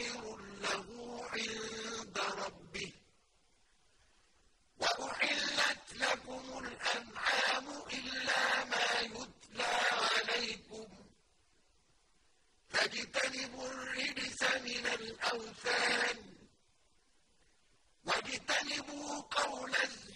خير له عند ربه. وأحلت لكم الأنعام إلا ما يتلى عليكم. فاجتنبوا الرجس من الأوثان. واجتنبوا قول الزمان